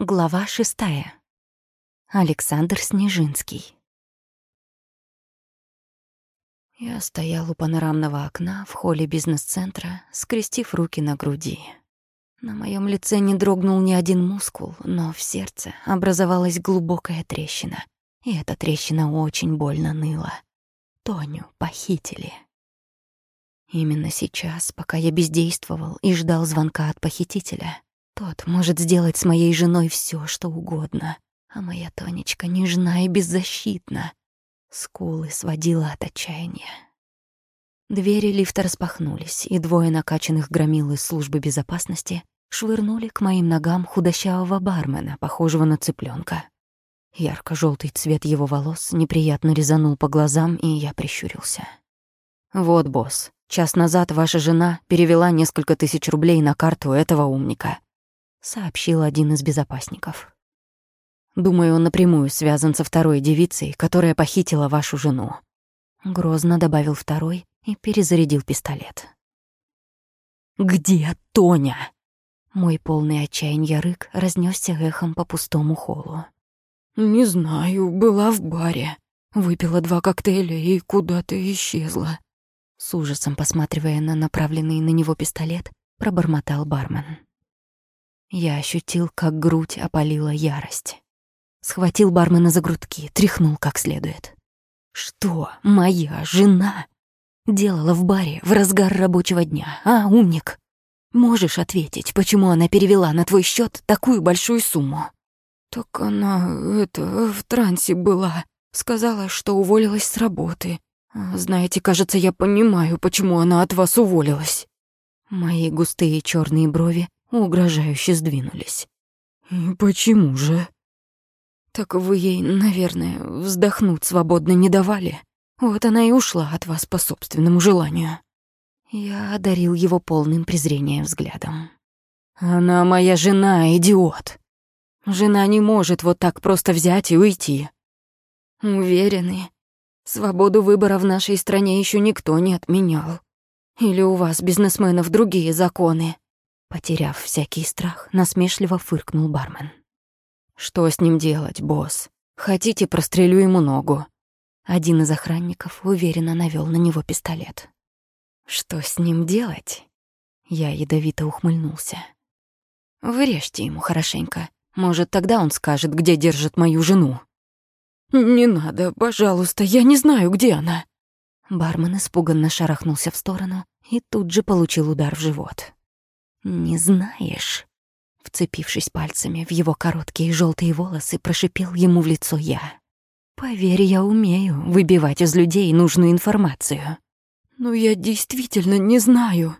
Глава шестая. Александр Снежинский. Я стоял у панорамного окна в холле бизнес-центра, скрестив руки на груди. На моем лице не дрогнул ни один мускул, но в сердце образовалась глубокая трещина, и эта трещина очень больно ныла. Тоню похитили. Именно сейчас, пока я бездействовал и ждал звонка от похитителя, тот может сделать с моей женой все, что угодно, а моя Тонечка нежна и беззащитна. Скулы сводила от отчаяния. Двери лифта распахнулись, и двое накачанных громил из службы безопасности швырнули к моим ногам худощавого бармена, похожего на цыпленка. ярко желтый цвет его волос неприятно резанул по глазам, и я прищурился. «Вот, босс, час назад ваша жена перевела несколько тысяч рублей на карту этого умника. — сообщил один из безопасников. «Думаю, он напрямую связан со второй девицей, которая похитила вашу жену». Грозно добавил второй и перезарядил пистолет. «Где Тоня?» Мой полный отчаяния рык разнесся эхом по пустому холлу. «Не знаю, была в баре. Выпила два коктейля и куда-то исчезла». С ужасом посматривая на направленный на него пистолет, пробормотал бармен. Я ощутил, как грудь опалила ярость. Схватил бармена за грудки, тряхнул как следует. Что моя жена делала в баре в разгар рабочего дня, а, умник? Можешь ответить, почему она перевела на твой счет такую большую сумму? Так она, это, в трансе была. Сказала, что уволилась с работы. Знаете, кажется, я понимаю, почему она от вас уволилась. Мои густые черные брови угрожающе сдвинулись. «Почему же?» «Так вы ей, наверное, вздохнуть свободно не давали. Вот она и ушла от вас по собственному желанию». Я одарил его полным презрением взглядом. «Она моя жена, идиот. Жена не может вот так просто взять и уйти. Уверены, свободу выбора в нашей стране еще никто не отменял. Или у вас, бизнесменов, другие законы?» Потеряв всякий страх, насмешливо фыркнул бармен. «Что с ним делать, босс? Хотите, прострелю ему ногу?» Один из охранников уверенно навёл на него пистолет. «Что с ним делать?» Я ядовито ухмыльнулся. «Врежьте ему хорошенько. Может, тогда он скажет, где держит мою жену». «Не надо, пожалуйста, я не знаю, где она». Бармен испуганно шарахнулся в сторону и тут же получил удар в живот. «Не знаешь?» Вцепившись пальцами в его короткие желтые волосы, прошипел ему в лицо я. «Поверь, я умею выбивать из людей нужную информацию». «Но я действительно не знаю».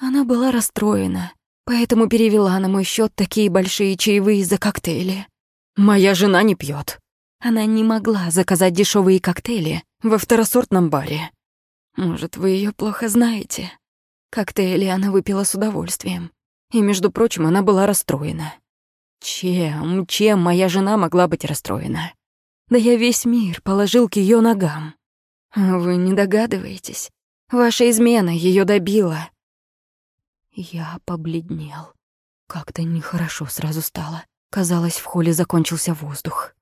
Она была расстроена, поэтому перевела на мой счет такие большие чаевые за коктейли. Моя жена не пьет. Она не могла заказать дешевые коктейли во второсортном баре. Может, вы ее плохо знаете?» Коктейли она выпила с удовольствием. И, между прочим, она была расстроена. Чем, чем моя жена могла быть расстроена? Да я весь мир положил к ее ногам. Вы не догадываетесь? Ваша измена ее добила. Я побледнел. Как-то нехорошо сразу стало. Казалось, в холле закончился воздух.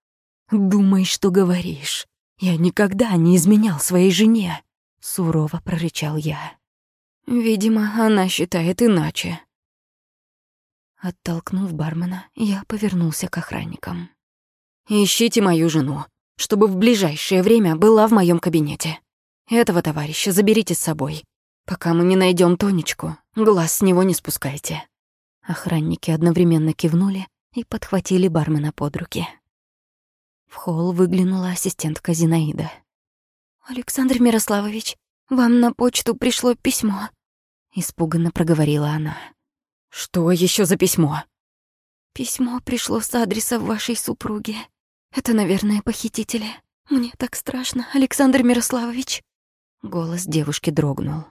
«Думай, что говоришь. Я никогда не изменял своей жене», — сурово прорычал я. Видимо, она считает иначе. Оттолкнув бармена, я повернулся к охранникам. «Ищите мою жену, чтобы в ближайшее время была в моем кабинете. Этого товарища заберите с собой. Пока мы не найдем Тонечку, глаз с него не спускайте». Охранники одновременно кивнули и подхватили бармена под руки. В холл выглянула ассистентка Зинаида. «Александр Мирославович, вам на почту пришло письмо», — испуганно проговорила она. «Что еще за письмо?» «Письмо пришло с адреса вашей супруги. Это, наверное, похитители. Мне так страшно, Александр Мирославович». Голос девушки дрогнул.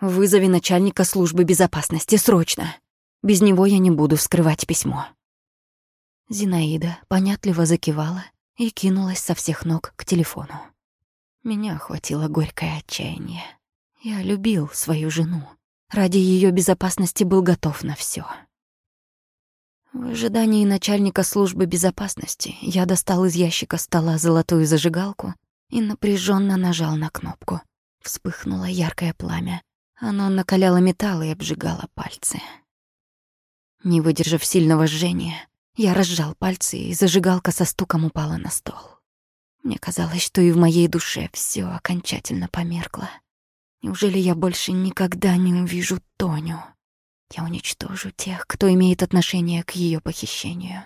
«Вызови начальника службы безопасности срочно. Без него я не буду вскрывать письмо». Зинаида понятливо закивала и кинулась со всех ног к телефону. Меня охватило горькое отчаяние. Я любил свою жену. Ради ее безопасности был готов на все. В ожидании начальника службы безопасности я достал из ящика стола золотую зажигалку и напряженно нажал на кнопку. Вспыхнуло яркое пламя. Оно накаляло металл и обжигало пальцы. Не выдержав сильного жжения, я разжал пальцы, и зажигалка со стуком упала на стол. Мне казалось, что и в моей душе все окончательно померкло. Неужели я больше никогда не увижу Тоню? Я уничтожу тех, кто имеет отношение к ее похищению.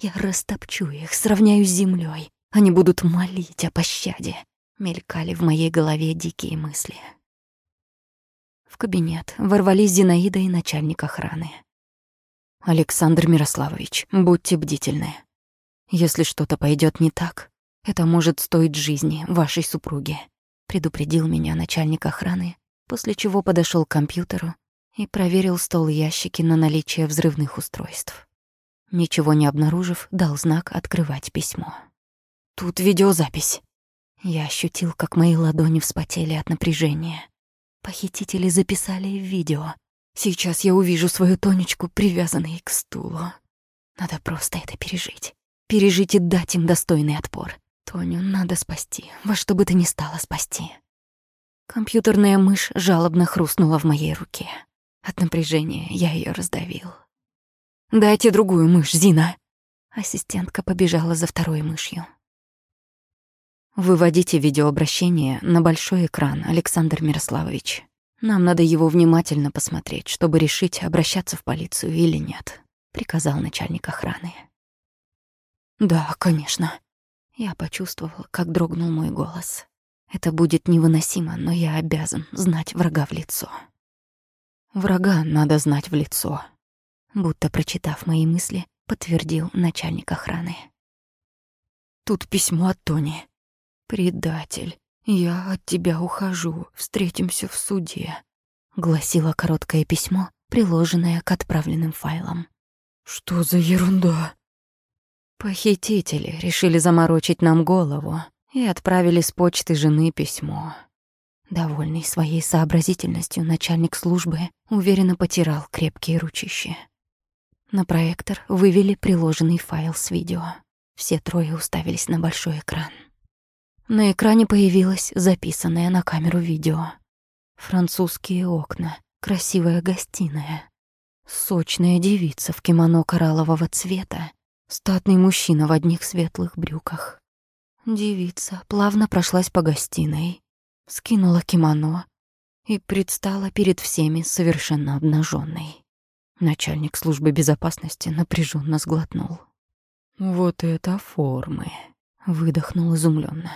Я растопчу их, сравняю с землей. Они будут молить о пощаде. Мелькали в моей голове дикие мысли. В кабинет ворвались Зинаида и начальник охраны. «Александр Мирославович, будьте бдительны. Если что-то пойдет не так, это может стоить жизни вашей супруги», предупредил меня начальник охраны, после чего подошел к компьютеру и проверил стол ящики на наличие взрывных устройств. Ничего не обнаружив, дал знак открывать письмо. «Тут видеозапись». Я ощутил, как мои ладони вспотели от напряжения. Похитители записали видео. Сейчас я увижу свою Тонечку, привязанной к стулу. Надо просто это пережить. Пережить и дать им достойный отпор. Тоню надо спасти, во что бы то ни стало спасти. Компьютерная мышь жалобно хрустнула в моей руке. От напряжения я ее раздавил. «Дайте другую мышь, Зина!» Ассистентка побежала за второй мышью. Выводите видеообращение на большой экран, Александр Мирославович. Нам надо его внимательно посмотреть, чтобы решить, обращаться в полицию или нет, приказал начальник охраны. Да, конечно. Я почувствовал, как дрогнул мой голос. Это будет невыносимо, но я обязан знать врага в лицо. Врага надо знать в лицо. Будто прочитав мои мысли, подтвердил начальник охраны. Тут письмо от Тони. «Предатель, я от тебя ухожу, встретимся в суде», — гласило короткое письмо, приложенное к отправленным файлам. «Что за ерунда?» Похитители решили заморочить нам голову и отправили с почты жены письмо. Довольный своей сообразительностью, начальник службы уверенно потирал крепкие ручищи. На проектор вывели приложенный файл с видео. Все трое уставились на большой экран. На экране появилось записанное на камеру видео. Французские окна, красивая гостиная, сочная девица в кимоно кораллового цвета, статный мужчина в одних светлых брюках. Девица плавно прошлась по гостиной, скинула кимоно и предстала перед всеми совершенно обнаженной. Начальник службы безопасности напряженно сглотнул. «Вот это формы!» — выдохнул изумленно.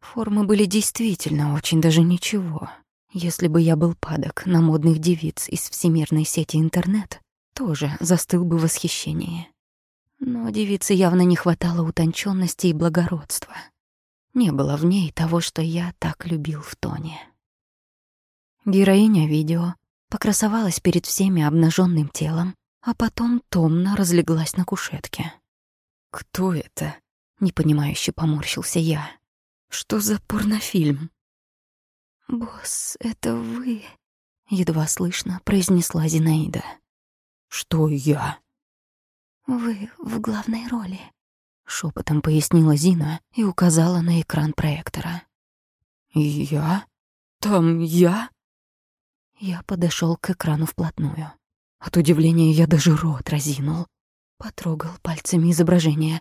Формы были действительно очень даже ничего. Если бы я был падок на модных девиц из всемирной сети интернет, тоже застыл бы в восхищении. Но девице явно не хватало утонченности и благородства. Не было в ней того, что я так любил в Тоне. Героиня видео покрасовалась перед всеми обнаженным телом, а потом томно разлеглась на кушетке. «Кто это?» — непонимающе поморщился я. «Что за порнофильм?» «Босс, это вы?» — едва слышно произнесла Зинаида. «Что я?» «Вы в главной роли», шепотом пояснила Зина и указала на экран проектора. «Я? Там я?» Я подошел к экрану вплотную. От удивления я даже рот разинул. Потрогал пальцами изображение.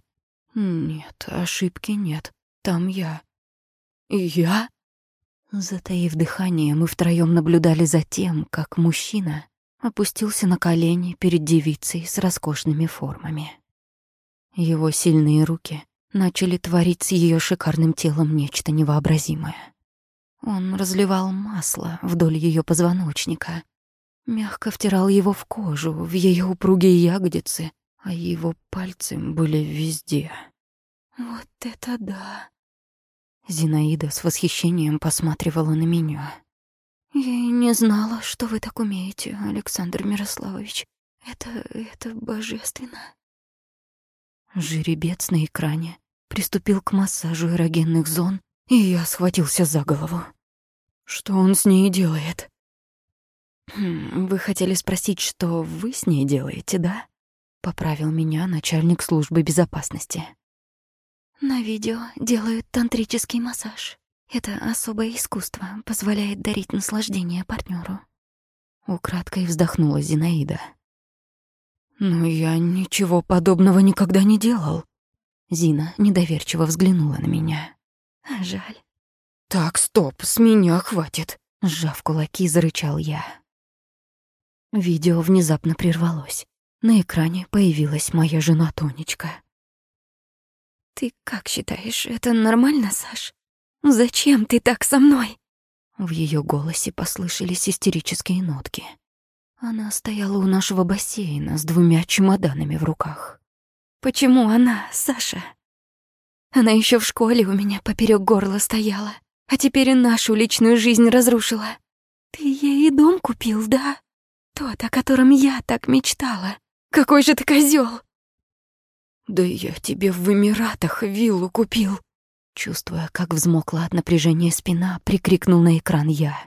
«Нет, ошибки нет. Там я». «Я?» Затаив дыхание, мы втроем наблюдали за тем, как мужчина опустился на колени перед девицей с роскошными формами. Его сильные руки начали творить с ее шикарным телом нечто невообразимое. Он разливал масло вдоль ее позвоночника, мягко втирал его в кожу, в ее упругие ягодицы, а его пальцы были везде. «Вот это да!» Зинаида с восхищением посматривала на меня. «Я и не знала, что вы так умеете, Александр Мирославович. Это... это божественно». Жеребец на экране приступил к массажу эрогенных зон, и я схватился за голову. Что он с ней делает? Хм, вы хотели спросить, что вы с ней делаете, да? Поправил меня начальник службы безопасности. На видео делают тантрический массаж. Это особое искусство, позволяет дарить наслаждение партнеру. Украдкой вздохнула Зинаида. «Но я ничего подобного никогда не делал». Зина недоверчиво взглянула на меня. Жаль. «Так, стоп, с меня хватит», — сжав кулаки, зарычал я. Видео внезапно прервалось. На экране появилась моя жена Тонечка. «Ты как считаешь, это нормально, Саш? Зачем ты так со мной?» В ее голосе послышались истерические нотки. Она стояла у нашего бассейна с двумя чемоданами в руках. «Почему она, Саша? Она еще в школе у меня поперек горла стояла, а теперь и нашу личную жизнь разрушила. Ты ей и дом купил, да? Тот, о котором я так мечтала. Какой же ты козел! «Да я тебе в Эмиратах виллу купил!» Чувствуя, как взмокла от напряжения спина, прикрикнул на экран я.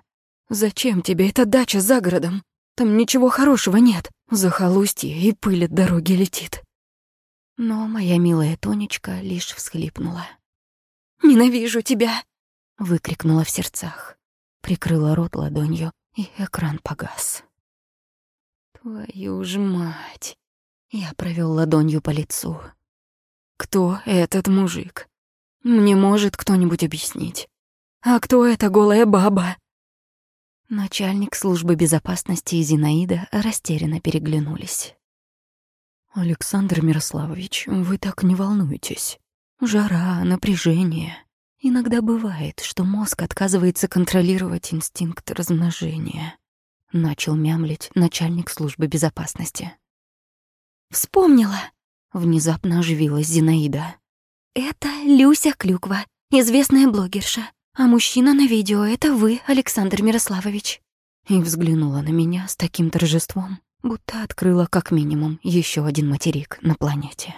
«Зачем тебе эта дача за городом? Там ничего хорошего нет. Захолустье и пыль от дороги летит». Но моя милая Тонечка лишь всхлипнула. «Ненавижу тебя!» — выкрикнула в сердцах. Прикрыла рот ладонью, и экран погас. «Твою ж мать!» Я провел ладонью по лицу. «Кто этот мужик? Мне может кто-нибудь объяснить? А кто эта голая баба?» Начальник службы безопасности и Зинаида растерянно переглянулись. «Александр Мирославович, вы так не волнуйтесь. Жара, напряжение. Иногда бывает, что мозг отказывается контролировать инстинкт размножения», — начал мямлить начальник службы безопасности. «Вспомнила!» — внезапно оживилась Зинаида. «Это Люся Клюква, известная блогерша. А мужчина на видео — это вы, Александр Мирославович». И взглянула на меня с таким торжеством, будто открыла как минимум еще один материк на планете.